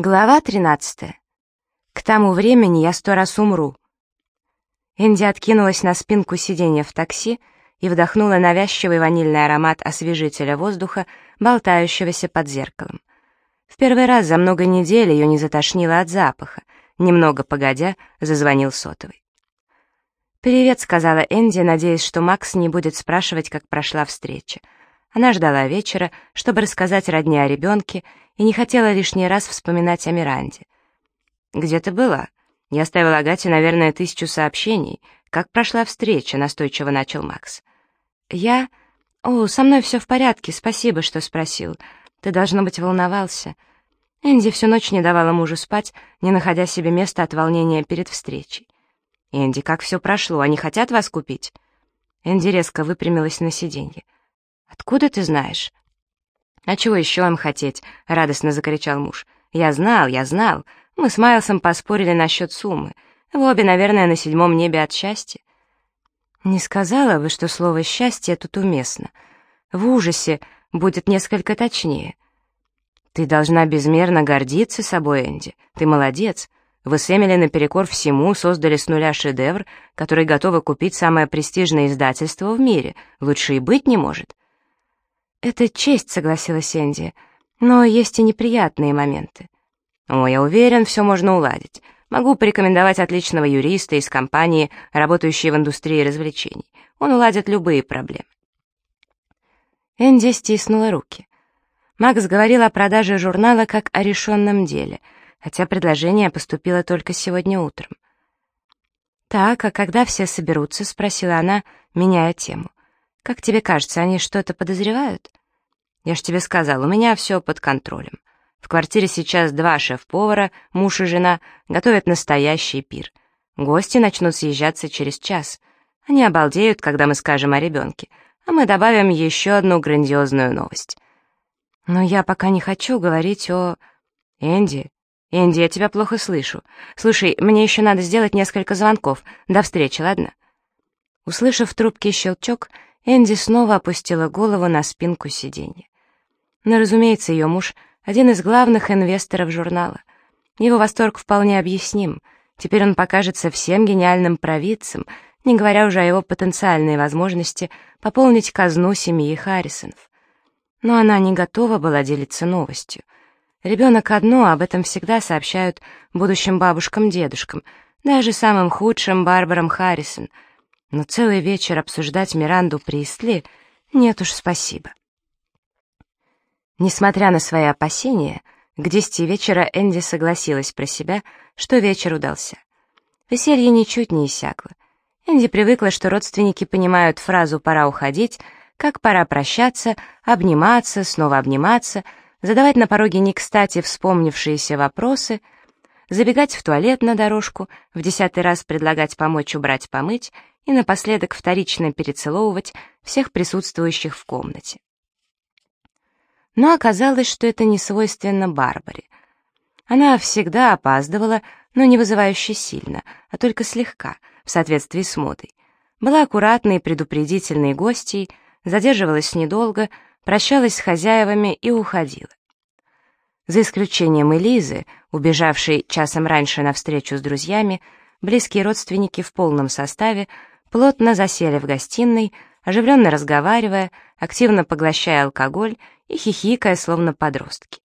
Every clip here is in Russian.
Глава 13. К тому времени я сто раз умру. Энди откинулась на спинку сиденья в такси и вдохнула навязчивый ванильный аромат освежителя воздуха, болтающегося под зеркалом. В первый раз за много недель ее не затошнило от запаха. Немного погодя, зазвонил сотовый. «Привет», — сказала Энди, надеясь, что Макс не будет спрашивать, как прошла встреча. Она ждала вечера, чтобы рассказать родне о ребенке, и не хотела лишний раз вспоминать о Миранде. «Где ты была? Я оставила Агате, наверное, тысячу сообщений. Как прошла встреча?» — настойчиво начал Макс. «Я... О, со мной все в порядке, спасибо, что спросил. Ты, должно быть, волновался». Энди всю ночь не давала мужу спать, не находя себе места от волнения перед встречей. «Энди, как все прошло? Они хотят вас купить?» Энди резко выпрямилась на сиденье. «Откуда ты знаешь?» «А чего еще им хотеть?» — радостно закричал муж. «Я знал, я знал. Мы с Майлсом поспорили насчет суммы. Вы обе, наверное, на седьмом небе от счастья». «Не сказала бы, что слово «счастье» тут уместно. В ужасе будет несколько точнее». «Ты должна безмерно гордиться собой, Энди. Ты молодец. Вы с Эмили наперекор всему создали с нуля шедевр, который готовы купить самое престижное издательство в мире. Лучше и быть не может». «Это честь», — согласилась Энди, — «но есть и неприятные моменты». «О, я уверен, все можно уладить. Могу порекомендовать отличного юриста из компании, работающей в индустрии развлечений. Он уладит любые проблемы». Энди стиснула руки. Макс говорил о продаже журнала как о решенном деле, хотя предложение поступило только сегодня утром. «Так, а когда все соберутся?» — спросила она, меняя тему. Как тебе кажется, они что-то подозревают? Я ж тебе сказал, у меня все под контролем. В квартире сейчас два шеф-повара, муж и жена, готовят настоящий пир. Гости начнут съезжаться через час. Они обалдеют, когда мы скажем о ребенке, а мы добавим еще одну грандиозную новость. Но я пока не хочу говорить о... Энди, Энди, я тебя плохо слышу. Слушай, мне еще надо сделать несколько звонков. До встречи, ладно? Услышав в трубке щелчок, Энди снова опустила голову на спинку сиденья. Но, разумеется, ее муж — один из главных инвесторов журнала. Его восторг вполне объясним. Теперь он покажется всем гениальным провидцем, не говоря уже о его потенциальной возможности пополнить казну семьи Харрисонов. Но она не готова была делиться новостью. Ребенок одно, об этом всегда сообщают будущим бабушкам-дедушкам, даже самым худшим Барбарам Харрисон — но целый вечер обсуждать Миранду Пристли нет уж спасибо. Несмотря на свои опасения, к десяти вечера Энди согласилась про себя, что вечер удался. Веселье ничуть не иссякло. Энди привыкла, что родственники понимают фразу «пора уходить», как пора прощаться, обниматься, снова обниматься, задавать на пороге не кстати вспомнившиеся вопросы, забегать в туалет на дорожку, в десятый раз предлагать помочь убрать помыть и напоследок вторично перецеловывать всех присутствующих в комнате. Но оказалось, что это не свойственно Барбаре. Она всегда опаздывала, но не вызывающе сильно, а только слегка, в соответствии с модой. Была аккуратной и предупредительной гостьей, задерживалась недолго, прощалась с хозяевами и уходила. За исключением Элизы, убежавшей часом раньше на встречу с друзьями, близкие родственники в полном составе плотно засели в гостиной, оживленно разговаривая, активно поглощая алкоголь и хихикая, словно подростки.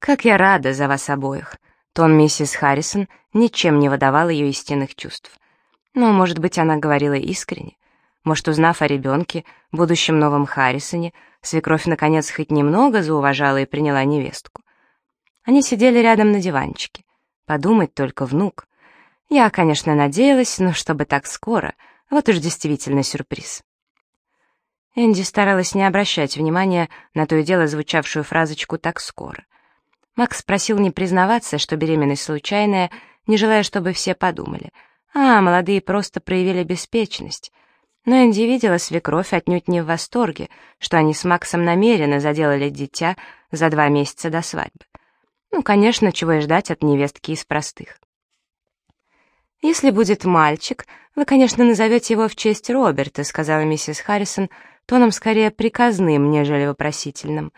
«Как я рада за вас обоих!» Тон миссис Харрисон ничем не выдавал ее истинных чувств. Но, может быть, она говорила искренне. Может, узнав о ребенке, будущем новом Харрисоне, свекровь наконец хоть немного зауважала и приняла невестку. Они сидели рядом на диванчике. Подумать только, внук. Я, конечно, надеялась, но чтобы так скоро, вот уж действительно сюрприз. Энди старалась не обращать внимания на то и дело звучавшую фразочку «так скоро». Макс просил не признаваться, что беременность случайная, не желая, чтобы все подумали. А, молодые просто проявили беспечность. Но Энди видела свекровь отнюдь не в восторге, что они с Максом намеренно заделали дитя за два месяца до свадьбы. Ну, конечно, чего и ждать от невестки из простых. «Если будет мальчик, вы, конечно, назовете его в честь Роберта», сказала миссис Харрисон, тоном скорее приказным, нежели вопросительным.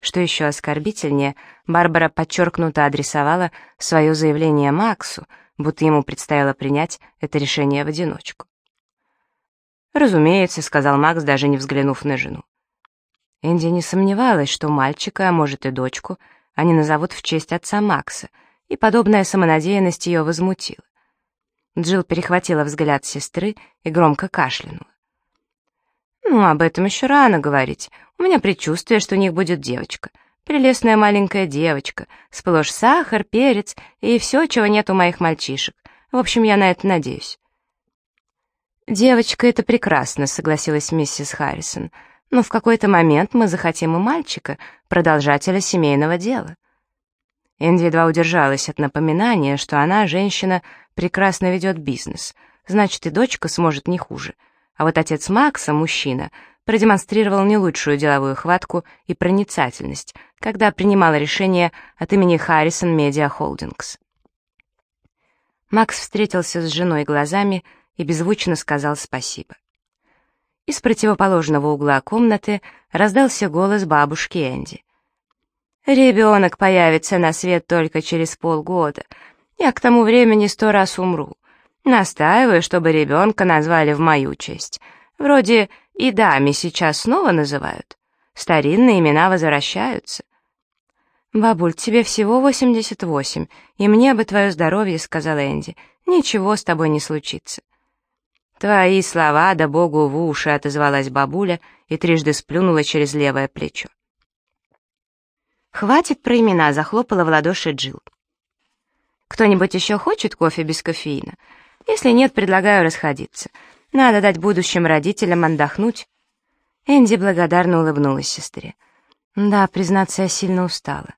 Что еще оскорбительнее, Барбара подчеркнуто адресовала свое заявление Максу, будто ему предстояло принять это решение в одиночку. «Разумеется», — сказал Макс, даже не взглянув на жену. Энди не сомневалась, что мальчика, а может и дочку, они назовут в честь отца Макса, и подобная самонадеянность ее возмутила. Джилл перехватила взгляд сестры и громко кашлянула. «Ну, об этом еще рано говорить. У меня предчувствие, что у них будет девочка. Прелестная маленькая девочка, сплошь сахар, перец и все, чего нет у моих мальчишек. В общем, я на это надеюсь». «Девочка — это прекрасно», — согласилась миссис Харрисон. «Но в какой-то момент мы захотим и мальчика, продолжателя семейного дела». Энди едва удержалась от напоминания, что она, женщина, прекрасно ведет бизнес, значит, и дочка сможет не хуже. А вот отец Макса, мужчина, продемонстрировал не лучшую деловую хватку и проницательность, когда принимал решение от имени Харрисон Медиа Холдингс. Макс встретился с женой глазами и беззвучно сказал спасибо. Из противоположного угла комнаты раздался голос бабушки Энди. Ребенок появится на свет только через полгода. Я к тому времени сто раз умру. Настаиваю, чтобы ребенка назвали в мою честь. Вроде и даме сейчас снова называют. Старинные имена возвращаются. «Бабуль, тебе всего восемьдесят восемь, и мне бы твое здоровье», — сказал Энди. «Ничего с тобой не случится». «Твои слова, да богу в уши», — отозвалась бабуля и трижды сплюнула через левое плечо. «Хватит про имена», — захлопала в ладоши Джил. «Кто-нибудь еще хочет кофе без кофеина? Если нет, предлагаю расходиться. Надо дать будущим родителям отдохнуть». Энди благодарно улыбнулась сестре. «Да, признаться, я сильно устала.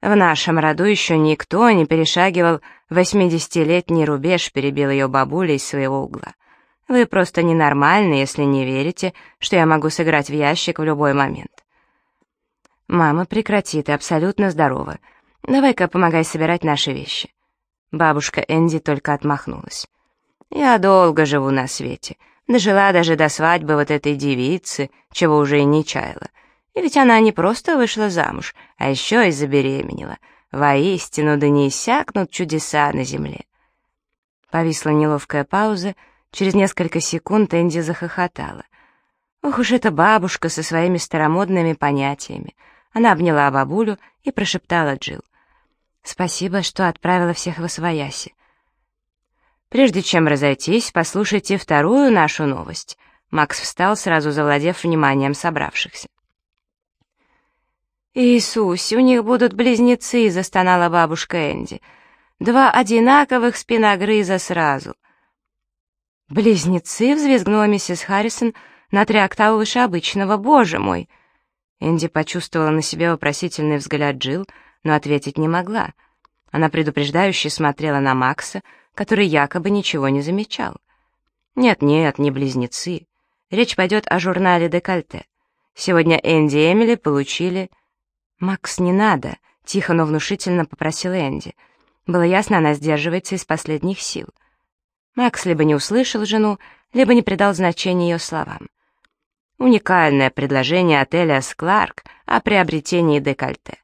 В нашем роду еще никто не перешагивал восьмидесятилетний рубеж, перебил ее бабуля из своего угла. Вы просто ненормальны, если не верите, что я могу сыграть в ящик в любой момент. «Мама, прекрати, ты абсолютно здорова. Давай-ка помогай собирать наши вещи». Бабушка Энди только отмахнулась. «Я долго живу на свете. Дожила даже до свадьбы вот этой девицы, чего уже и не чаяла. И ведь она не просто вышла замуж, а еще и забеременела. Воистину, да не иссякнут чудеса на земле». Повисла неловкая пауза. Через несколько секунд Энди захохотала. «Ох уж эта бабушка со своими старомодными понятиями!» Она обняла бабулю и прошептала Джил. «Спасибо, что отправила всех в Освояси». «Прежде чем разойтись, послушайте вторую нашу новость». Макс встал, сразу завладев вниманием собравшихся. «Иисус, у них будут близнецы!» — застонала бабушка Энди. «Два одинаковых спиногрыза сразу!» «Близнецы!» — взвизгнула миссис Харрисон на три октавы выше обычного. «Боже мой!» Энди почувствовала на себе вопросительный взгляд Джилл, но ответить не могла. Она предупреждающе смотрела на Макса, который якобы ничего не замечал. Нет-нет, не близнецы. Речь пойдет о журнале «Декольте». Сегодня Энди и Эмили получили... «Макс, не надо», — тихо, но внушительно попросила Энди. Было ясно, она сдерживается из последних сил. Макс либо не услышал жену, либо не придал значения ее словам. Уникальное предложение отеля «Скларк» о приобретении декольте.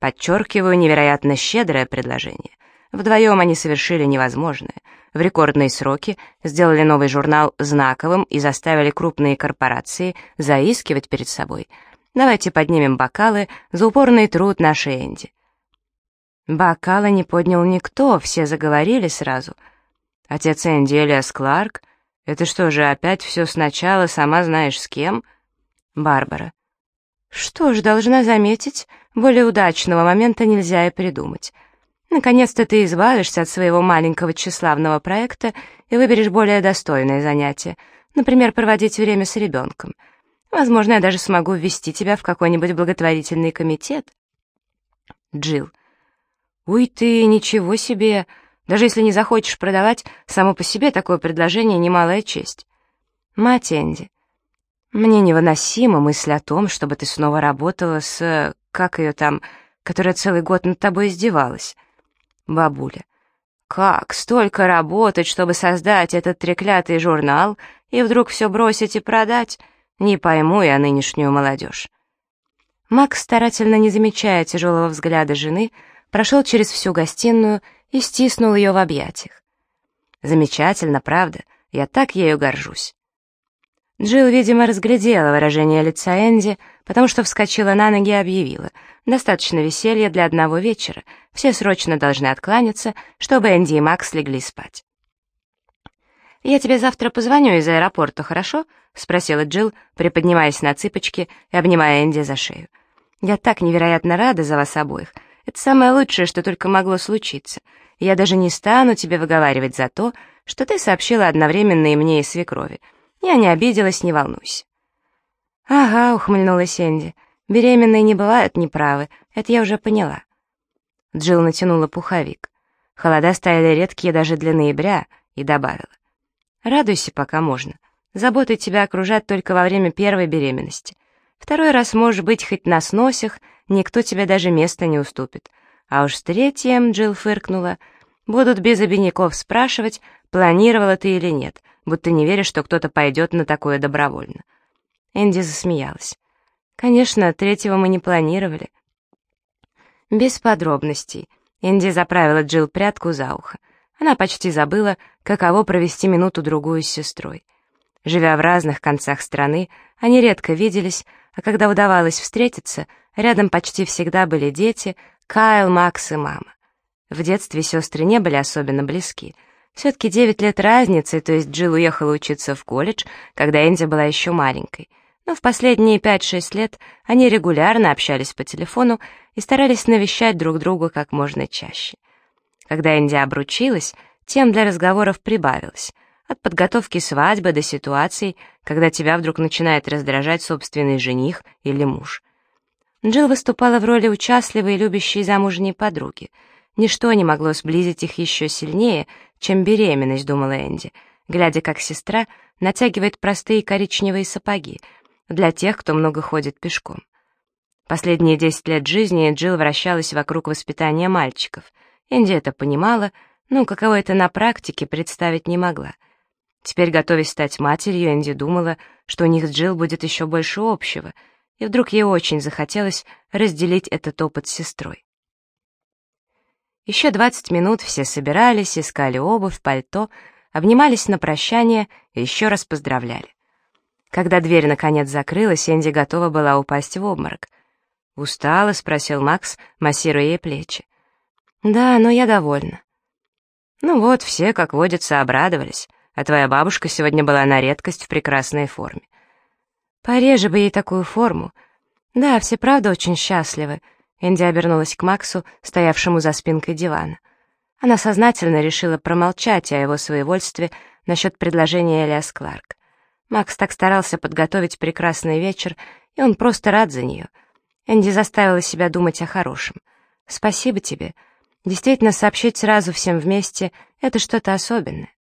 Подчеркиваю, невероятно щедрое предложение. Вдвоем они совершили невозможное. В рекордные сроки сделали новый журнал знаковым и заставили крупные корпорации заискивать перед собой. Давайте поднимем бокалы за упорный труд нашей Энди. Бокалы не поднял никто, все заговорили сразу. Отец Энди Элиас Кларк это что же, опять все сначала, сама знаешь с кем? Барбара. Что ж, должна заметить, более удачного момента нельзя и придумать. Наконец-то ты избавишься от своего маленького тщеславного проекта и выберешь более достойное занятие, например, проводить время с ребенком. Возможно, я даже смогу ввести тебя в какой-нибудь благотворительный комитет. Джилл. Уй ты, ничего себе! Даже если не захочешь продавать, само по себе такое предложение немалая честь. Мать Энди, мне невыносима мысль о том, чтобы ты снова работала с... как ее там, которая целый год над тобой издевалась. Бабуля, как столько работать, чтобы создать этот треклятый журнал, и вдруг все бросить и продать? Не пойму я нынешнюю молодежь. Макс, старательно не замечая тяжелого взгляда жены, прошел через всю гостиную стиснул ее в объятиях. «Замечательно, правда? Я так ею горжусь». Джилл, видимо, разглядела выражение лица Энди, потому что вскочила на ноги и объявила. «Достаточно веселья для одного вечера. Все срочно должны откланяться, чтобы Энди и Макс легли спать». «Я тебе завтра позвоню из аэропорта, хорошо?» — спросила Джилл, приподнимаясь на цыпочки и обнимая Энди за шею. «Я так невероятно рада за вас обоих. Это самое лучшее, что только могло случиться. Я даже не стану тебе выговаривать за то, что ты сообщила одновременно и мне, и свекрови. Я не обиделась, не волнуйся». «Ага», — ухмыльнулась Энди. «Беременные не бывают неправы, это я уже поняла». Джилл натянула пуховик. Холода стояли редкие даже для ноября, и добавила. Радуйся, пока можно. Заботы тебя окружат только во время первой беременности. Второй раз можешь быть хоть на сносях, никто тебе даже места не уступит. А уж с третьим, Джилл фыркнула, будут без обиняков спрашивать, планировала ты или нет, будто не веришь, что кто-то пойдет на такое добровольно. Энди засмеялась. Конечно, третьего мы не планировали. Без подробностей. Энди заправила Джилл прядку за ухо. Она почти забыла, каково провести минуту-другую с сестрой. Живя в разных концах страны, они редко виделись, а когда удавалось встретиться, рядом почти всегда были дети, Кайл, Макс и мама. В детстве сестры не были особенно близки. Все-таки девять лет разницы, то есть Джилл уехала учиться в колледж, когда Энди была еще маленькой. Но в последние пять-шесть лет они регулярно общались по телефону и старались навещать друг друга как можно чаще. Когда Энди обручилась, тем для разговоров прибавилось. От подготовки свадьбы до ситуаций, когда тебя вдруг начинает раздражать собственный жених или муж. Джилл выступала в роли участливой и любящей замужней подруги. Ничто не могло сблизить их еще сильнее, чем беременность, думала Энди, глядя, как сестра натягивает простые коричневые сапоги для тех, кто много ходит пешком. Последние десять лет жизни Джилл вращалась вокруг воспитания мальчиков — Энди это понимала, но каково это на практике представить не могла. Теперь, готовясь стать матерью, Энди думала, что у них с Джилл будет еще больше общего, и вдруг ей очень захотелось разделить этот опыт с сестрой. Еще двадцать минут все собирались, искали обувь, пальто, обнимались на прощание и еще раз поздравляли. Когда дверь наконец закрылась, Энди готова была упасть в обморок. «Устала?» — спросил Макс, массируя ей плечи. «Да, но я довольна». «Ну вот, все, как водится, обрадовались, а твоя бабушка сегодня была на редкость в прекрасной форме». «Пореже бы ей такую форму. Да, все правда очень счастливы», — Энди обернулась к Максу, стоявшему за спинкой дивана. Она сознательно решила промолчать о его своевольстве насчет предложения Элиас Кларк. Макс так старался подготовить прекрасный вечер, и он просто рад за нее. Энди заставила себя думать о хорошем. «Спасибо тебе», — Действительно, сообщить сразу всем вместе — это что-то особенное.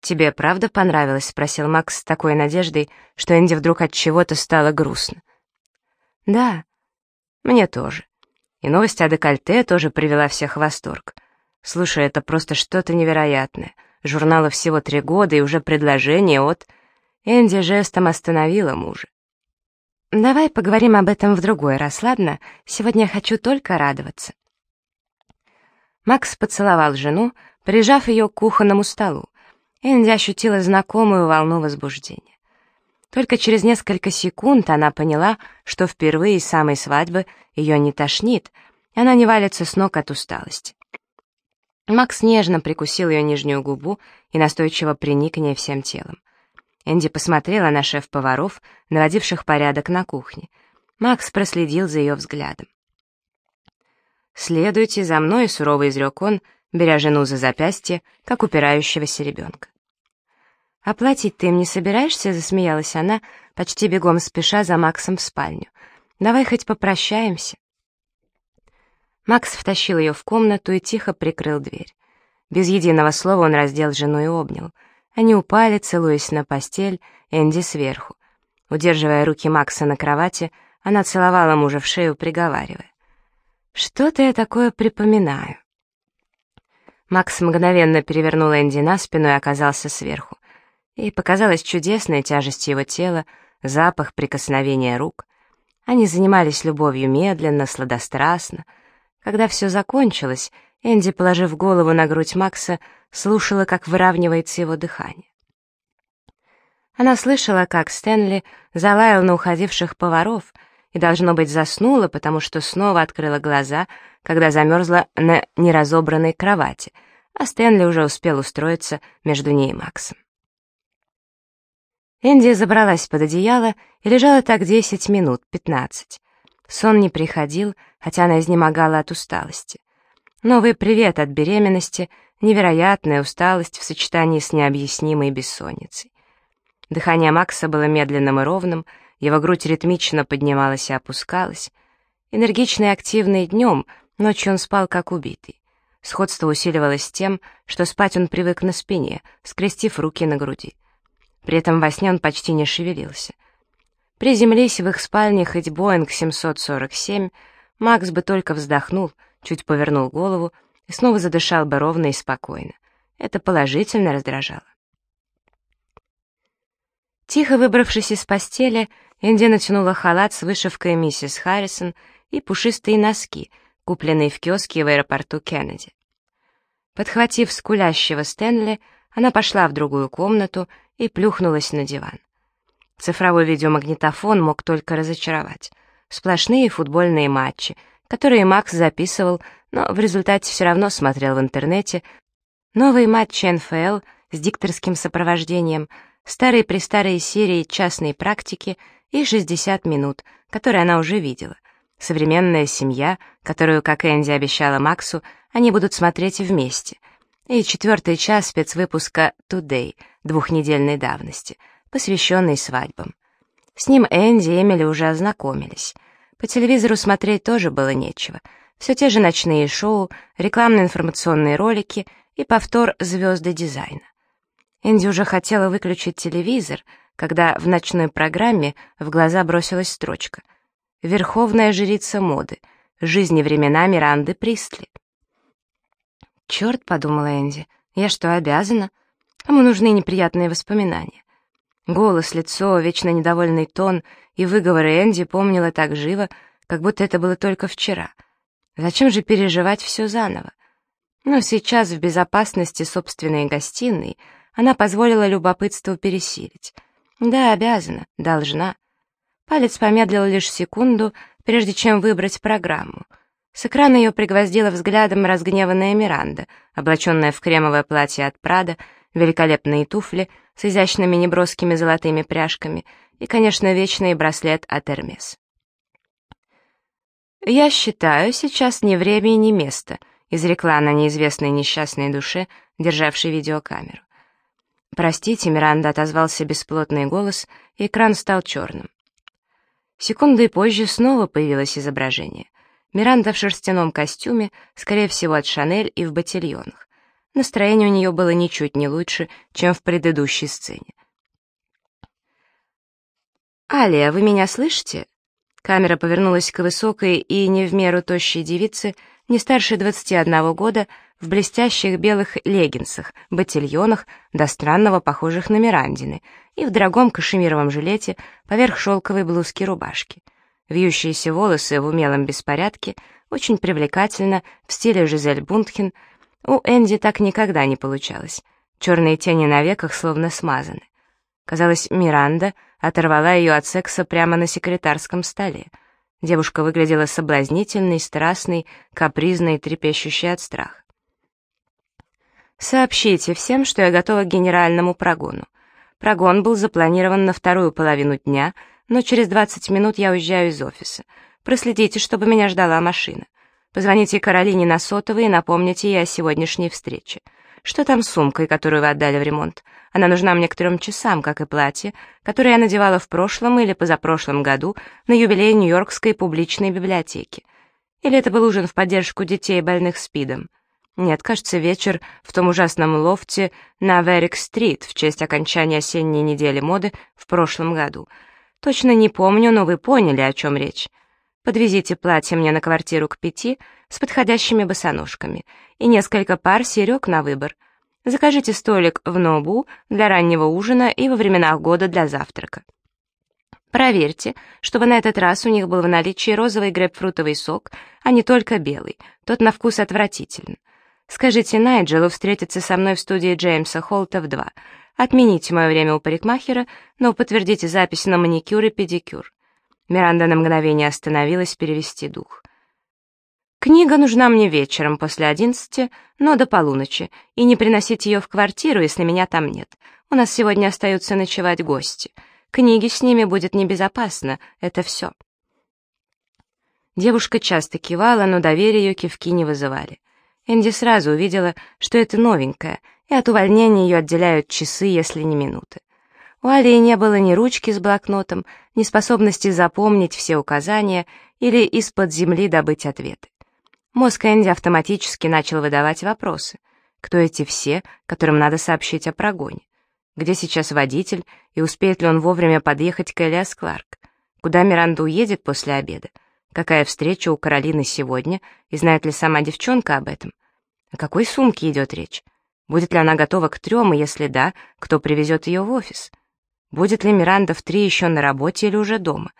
«Тебе правда понравилось?» — спросил Макс с такой надеждой, что Энди вдруг от чего-то стало грустно. «Да, мне тоже. И новость о декольте тоже привела всех в восторг. Слушай, это просто что-то невероятное. Журнала всего три года и уже предложение от...» Энди жестом остановила мужа. «Давай поговорим об этом в другой раз, ладно? Сегодня я хочу только радоваться». Макс поцеловал жену, прижав ее к кухонному столу. Энди ощутила знакомую волну возбуждения. Только через несколько секунд она поняла, что впервые с самой свадьбы ее не тошнит, и она не валится с ног от усталости. Макс нежно прикусил ее нижнюю губу и настойчиво приник к ней всем телом. Энди посмотрела на шеф-поваров, наводивших порядок на кухне. Макс проследил за ее взглядом. «Следуйте за мной», — сурово изрек он, беря жену за запястье, как упирающегося ребенка. «Оплатить ты им не собираешься?» — засмеялась она, почти бегом спеша за Максом в спальню. «Давай хоть попрощаемся». Макс втащил ее в комнату и тихо прикрыл дверь. Без единого слова он раздел жену и обнял. Они упали, целуясь на постель, Энди сверху. Удерживая руки Макса на кровати, она целовала мужа в шею, приговаривая. Что-то я такое припоминаю. Макс мгновенно перевернул Энди на спину и оказался сверху. И показалась чудесная тяжесть его тела, запах прикосновения рук. Они занимались любовью медленно, сладострастно. Когда все закончилось, Энди, положив голову на грудь Макса, слушала, как выравнивается его дыхание. Она слышала, как Стэнли залаял на уходивших поваров и, должно быть, заснула, потому что снова открыла глаза, когда замерзла на неразобранной кровати, а Стэнли уже успел устроиться между ней и Максом. Энди забралась под одеяло и лежала так десять минут, пятнадцать. Сон не приходил, хотя она изнемогала от усталости. Новый привет от беременности, невероятная усталость в сочетании с необъяснимой бессонницей. Дыхание Макса было медленным и ровным, его грудь ритмично поднималась и опускалась. Энергичный и активный днем, ночью он спал как убитый. Сходство усиливалось тем, что спать он привык на спине, скрестив руки на груди. При этом во сне он почти не шевелился. Приземлись в их спальне хоть Боинг 747, Макс бы только вздохнул, чуть повернул голову и снова задышал бы ровно и спокойно. Это положительно раздражало. Тихо выбравшись из постели, Энди натянула халат с вышивкой миссис Харрисон и пушистые носки, купленные в киоске в аэропорту Кеннеди. Подхватив скулящего Стэнли, она пошла в другую комнату и плюхнулась на диван. Цифровой видеомагнитофон мог только разочаровать. Сплошные футбольные матчи, которые Макс записывал, но в результате все равно смотрел в интернете. Новые матчи НФЛ с дикторским сопровождением, старые-престарые серии частной практики и 60 минут, которые она уже видела. Современная семья, которую, как Энди обещала Максу, они будут смотреть вместе — и четвертый час спецвыпуска «Today» двухнедельной давности, посвященный свадьбам. С ним Энди и Эмили уже ознакомились. По телевизору смотреть тоже было нечего. Все те же ночные шоу, рекламные информационные ролики и повтор «Звезды дизайна». Энди уже хотела выключить телевизор, когда в ночной программе в глаза бросилась строчка «Верховная жрица моды. Жизни времена Миранды Пристли». «Черт», — подумала Энди, — «я что, обязана? Кому нужны неприятные воспоминания?» Голос, лицо, вечно недовольный тон и выговоры Энди помнила так живо, как будто это было только вчера. Зачем же переживать все заново? Но сейчас, в безопасности собственной гостиной, она позволила любопытству пересилить. Да, обязана, должна. Палец помедлил лишь секунду, прежде чем выбрать программу — с экрана ее пригвоздила взглядом разгневанная Миранда, облаченная в кремовое платье от Прада, великолепные туфли с изящными неброскими золотыми пряжками и, конечно, вечный браслет от Эрмес. «Я считаю, сейчас ни время и ни место», — изрекла она неизвестной несчастной душе, державшей видеокамеру. «Простите», — Миранда отозвался бесплотный голос, и экран стал черным. Секунды позже снова появилось изображение — Миранда в шерстяном костюме, скорее всего, от Шанель и в ботильонах. Настроение у нее было ничуть не лучше, чем в предыдущей сцене. «Алия, вы меня слышите?» Камера повернулась к высокой и не в меру тощей девице, не старше 21 года, в блестящих белых леггинсах, ботильонах, до странного похожих на Мирандины, и в дорогом кашемировом жилете поверх шелковой блузки рубашки. Вьющиеся волосы в умелом беспорядке, очень привлекательно, в стиле Жизель Бунтхен. У Энди так никогда не получалось. Черные тени на веках словно смазаны. Казалось, Миранда оторвала ее от секса прямо на секретарском столе. Девушка выглядела соблазнительной, страстной, капризной, трепещущей от страха. «Сообщите всем, что я готова к генеральному прогону. Прогон был запланирован на вторую половину дня — но через 20 минут я уезжаю из офиса. Проследите, чтобы меня ждала машина. Позвоните Каролине на сотовый и напомните ей о сегодняшней встрече. Что там с сумкой, которую вы отдали в ремонт? Она нужна мне к трем часам, как и платье, которое я надевала в прошлом или позапрошлом году на юбилей Нью-Йоркской публичной библиотеки. Или это был ужин в поддержку детей, больных СПИДом? Нет, кажется, вечер в том ужасном лофте на Верик-стрит в честь окончания осенней недели моды в прошлом году — Точно не помню, но вы поняли, о чем речь. Подвезите платье мне на квартиру к пяти с подходящими босоножками и несколько пар серег на выбор. Закажите столик в Нобу для раннего ужина и во временах года для завтрака. Проверьте, чтобы на этот раз у них был в наличии розовый грейпфрутовый сок, а не только белый. Тот на вкус отвратителен. Скажите Найджелу встретиться со мной в студии Джеймса Холта в два. Отмените мое время у парикмахера, но подтвердите запись на маникюр и педикюр. Миранда на мгновение остановилась перевести дух. Книга нужна мне вечером после одиннадцати, но до полуночи, и не приносите ее в квартиру, если меня там нет. У нас сегодня остаются ночевать гости. Книги с ними будет небезопасно, это все. Девушка часто кивала, но доверие ее кивки не вызывали. Энди сразу увидела, что это новенькое, и от увольнения ее отделяют часы, если не минуты. У Алии не было ни ручки с блокнотом, ни способности запомнить все указания или из-под земли добыть ответы. Мозг Энди автоматически начал выдавать вопросы. Кто эти все, которым надо сообщить о прогоне? Где сейчас водитель, и успеет ли он вовремя подъехать к Элиас Кларк? Куда Миранда уедет после обеда? Какая встреча у Каролины сегодня, и знает ли сама девчонка об этом? О какой сумке идет речь? Будет ли она готова к трем, и если да, кто привезет ее в офис? Будет ли Миранда в три еще на работе или уже дома?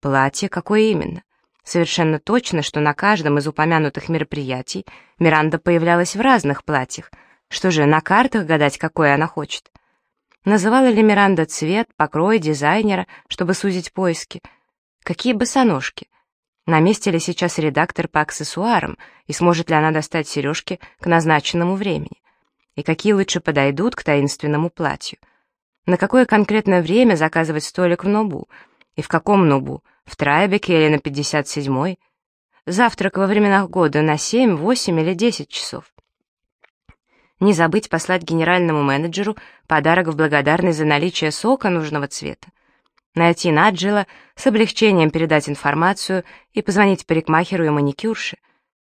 Платье какое именно? Совершенно точно, что на каждом из упомянутых мероприятий Миранда появлялась в разных платьях. Что же, на картах гадать, какое она хочет? Называла ли Миранда цвет, покрой, дизайнера, чтобы сузить поиски? Какие босоножки? На месте ли сейчас редактор по аксессуарам, и сможет ли она достать сережки к назначенному времени? И какие лучше подойдут к таинственному платью? На какое конкретное время заказывать столик в Нобу? И в каком Нобу? В Трайбеке или на 57-й? Завтрак во временах года на 7, 8 или 10 часов? Не забыть послать генеральному менеджеру подарок в благодарность за наличие сока нужного цвета найти Наджела, с облегчением передать информацию и позвонить парикмахеру и маникюрше.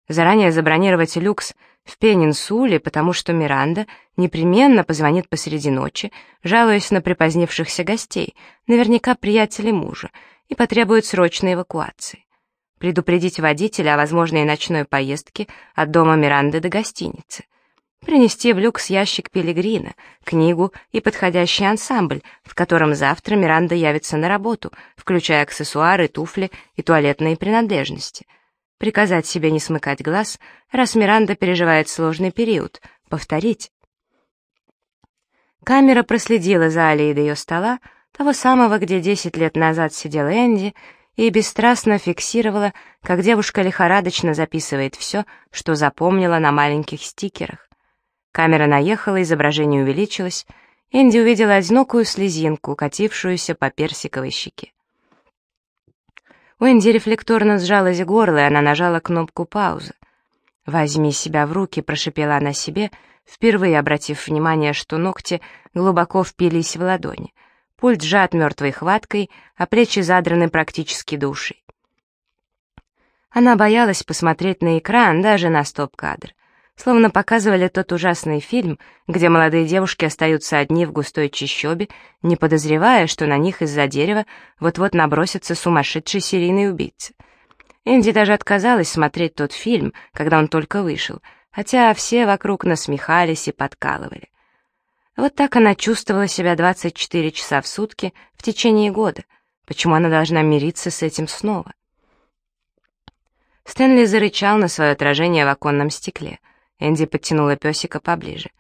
Заранее забронировать люкс в Пенинсуле, потому что Миранда непременно позвонит посреди ночи, жалуясь на припозднившихся гостей, наверняка приятелей мужа, и потребует срочной эвакуации. Предупредить водителя о возможной ночной поездке от дома Миранды до гостиницы принести в люкс ящик Пилигрина, книгу и подходящий ансамбль, в котором завтра Миранда явится на работу, включая аксессуары, туфли и туалетные принадлежности. Приказать себе не смыкать глаз, раз Миранда переживает сложный период, повторить. Камера проследила за Алией до ее стола, того самого, где десять лет назад сидел Энди, и бесстрастно фиксировала, как девушка лихорадочно записывает все, что запомнила на маленьких стикерах. Камера наехала, изображение увеличилось. Энди увидела одинокую слезинку, катившуюся по персиковой щеке. У Энди рефлекторно сжалось горло, и она нажала кнопку паузы. «Возьми себя в руки», — прошипела она себе, впервые обратив внимание, что ногти глубоко впились в ладони. Пульт сжат мертвой хваткой, а плечи задраны практически до ушей. Она боялась посмотреть на экран, даже на стоп-кадр словно показывали тот ужасный фильм, где молодые девушки остаются одни в густой чащобе, не подозревая, что на них из-за дерева вот-вот набросится сумасшедший серийный убийца. Энди даже отказалась смотреть тот фильм, когда он только вышел, хотя все вокруг насмехались и подкалывали. Вот так она чувствовала себя 24 часа в сутки в течение года. Почему она должна мириться с этим снова? Стэнли зарычал на свое отражение в оконном стекле — Энди подтянула песика поближе.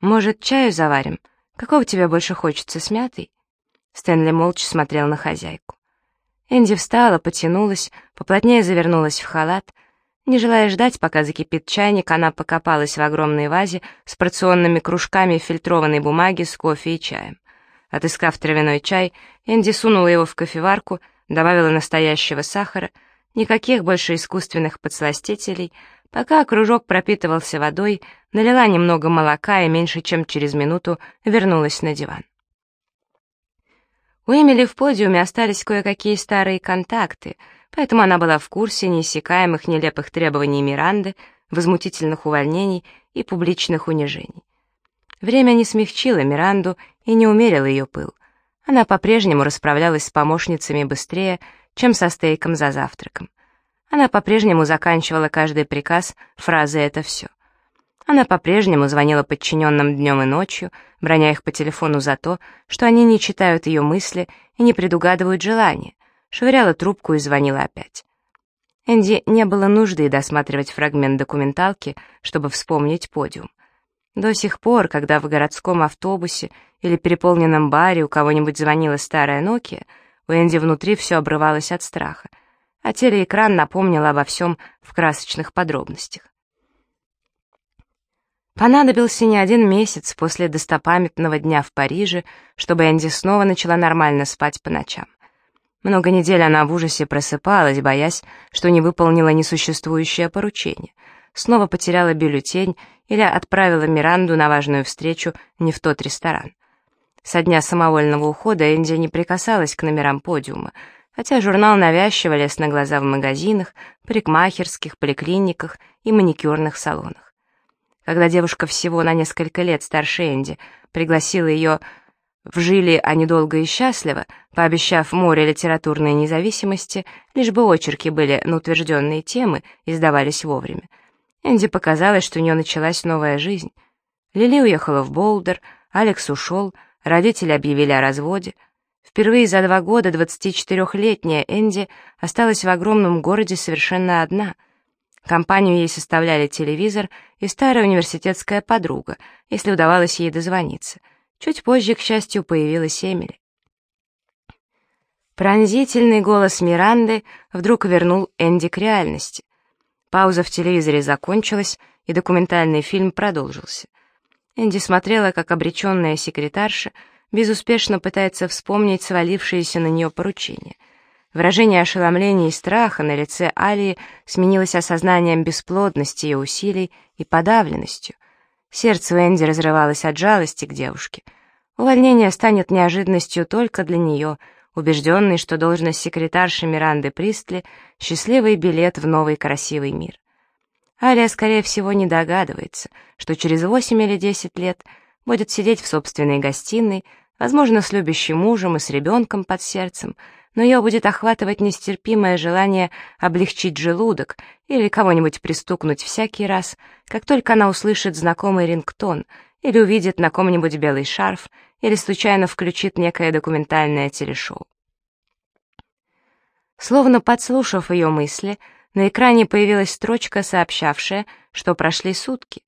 «Может, чаю заварим? Какого тебе больше хочется, с мятой?» Стэнли молча смотрел на хозяйку. Энди встала, потянулась, поплотнее завернулась в халат. Не желая ждать, пока закипит чайник, она покопалась в огромной вазе с порционными кружками фильтрованной бумаги с кофе и чаем. Отыскав травяной чай, Энди сунула его в кофеварку, добавила настоящего сахара, никаких больше искусственных подсластителей — Пока кружок пропитывался водой, налила немного молока и меньше чем через минуту вернулась на диван. У Эмили в подиуме остались кое-какие старые контакты, поэтому она была в курсе неиссякаемых нелепых требований Миранды, возмутительных увольнений и публичных унижений. Время не смягчило Миранду и не умерило ее пыл. Она по-прежнему расправлялась с помощницами быстрее, чем со стейком за завтраком. Она по-прежнему заканчивала каждый приказ фразой «это все». Она по-прежнему звонила подчиненным днем и ночью, броня их по телефону за то, что они не читают ее мысли и не предугадывают желания, швыряла трубку и звонила опять. Энди не было нужды досматривать фрагмент документалки, чтобы вспомнить подиум. До сих пор, когда в городском автобусе или переполненном баре у кого-нибудь звонила старая Nokia, у Энди внутри все обрывалось от страха, а телеэкран напомнил обо всем в красочных подробностях. Понадобился не один месяц после достопамятного дня в Париже, чтобы Энди снова начала нормально спать по ночам. Много недель она в ужасе просыпалась, боясь, что не выполнила несуществующее поручение, снова потеряла бюллетень или отправила Миранду на важную встречу не в тот ресторан. Со дня самовольного ухода Энди не прикасалась к номерам подиума, хотя журнал навязчиво лез на глаза в магазинах, парикмахерских, поликлиниках и маникюрных салонах. Когда девушка всего на несколько лет старше Энди пригласила ее Вжили они долго и счастливо, пообещав море литературной независимости, лишь бы очерки были на утвержденные темы и сдавались вовремя. Энди показалось, что у нее началась новая жизнь. Лили уехала в Болдер, Алекс ушел, родители объявили о разводе. Впервые за два года 24-летняя Энди осталась в огромном городе совершенно одна. Компанию ей составляли телевизор и старая университетская подруга, если удавалось ей дозвониться — Чуть позже, к счастью, появилась Эмили. Пронзительный голос Миранды вдруг вернул Энди к реальности. Пауза в телевизоре закончилась, и документальный фильм продолжился. Энди смотрела, как обреченная секретарша безуспешно пытается вспомнить свалившееся на нее поручение. Выражение ошеломления и страха на лице Алии сменилось осознанием бесплодности ее усилий и подавленностью — Сердце Энди разрывалось от жалости к девушке. Увольнение станет неожиданностью только для нее, убежденный, что должность секретарши Миранды Пристли — счастливый билет в новый красивый мир. Алия, скорее всего, не догадывается, что через восемь или десять лет будет сидеть в собственной гостиной, возможно, с любящим мужем и с ребенком под сердцем, но ее будет охватывать нестерпимое желание облегчить желудок или кого-нибудь пристукнуть всякий раз, как только она услышит знакомый рингтон или увидит на ком-нибудь белый шарф или случайно включит некое документальное телешоу. Словно подслушав ее мысли, на экране появилась строчка, сообщавшая, что прошли сутки.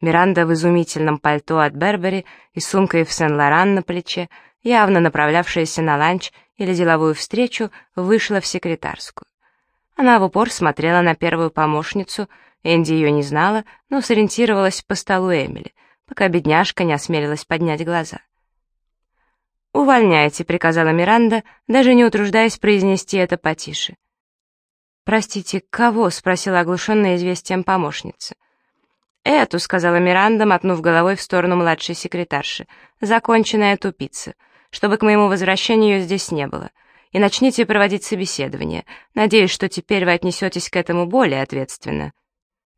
Миранда в изумительном пальто от Бербери и сумкой в Сен-Лоран на плече, явно направлявшаяся на ланч или деловую встречу, вышла в секретарскую. Она в упор смотрела на первую помощницу, Энди ее не знала, но сориентировалась по столу Эмили, пока бедняжка не осмелилась поднять глаза. «Увольняйте», — приказала Миранда, даже не утруждаясь произнести это потише. «Простите, кого?» — спросила оглушенная известием помощница. «Эту», — сказала Миранда, мотнув головой в сторону младшей секретарши, — «законченная тупица чтобы к моему возвращению ее здесь не было. И начните проводить собеседование. Надеюсь, что теперь вы отнесетесь к этому более ответственно».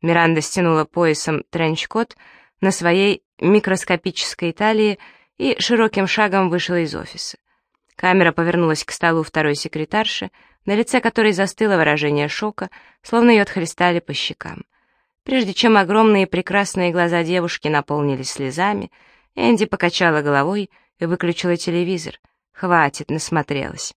Миранда стянула поясом тренч-кот на своей микроскопической талии и широким шагом вышла из офиса. Камера повернулась к столу второй секретарши, на лице которой застыло выражение шока, словно ее отхлестали по щекам. Прежде чем огромные прекрасные глаза девушки наполнились слезами, Энди покачала головой и выключила телевизор. Хватит, насмотрелась.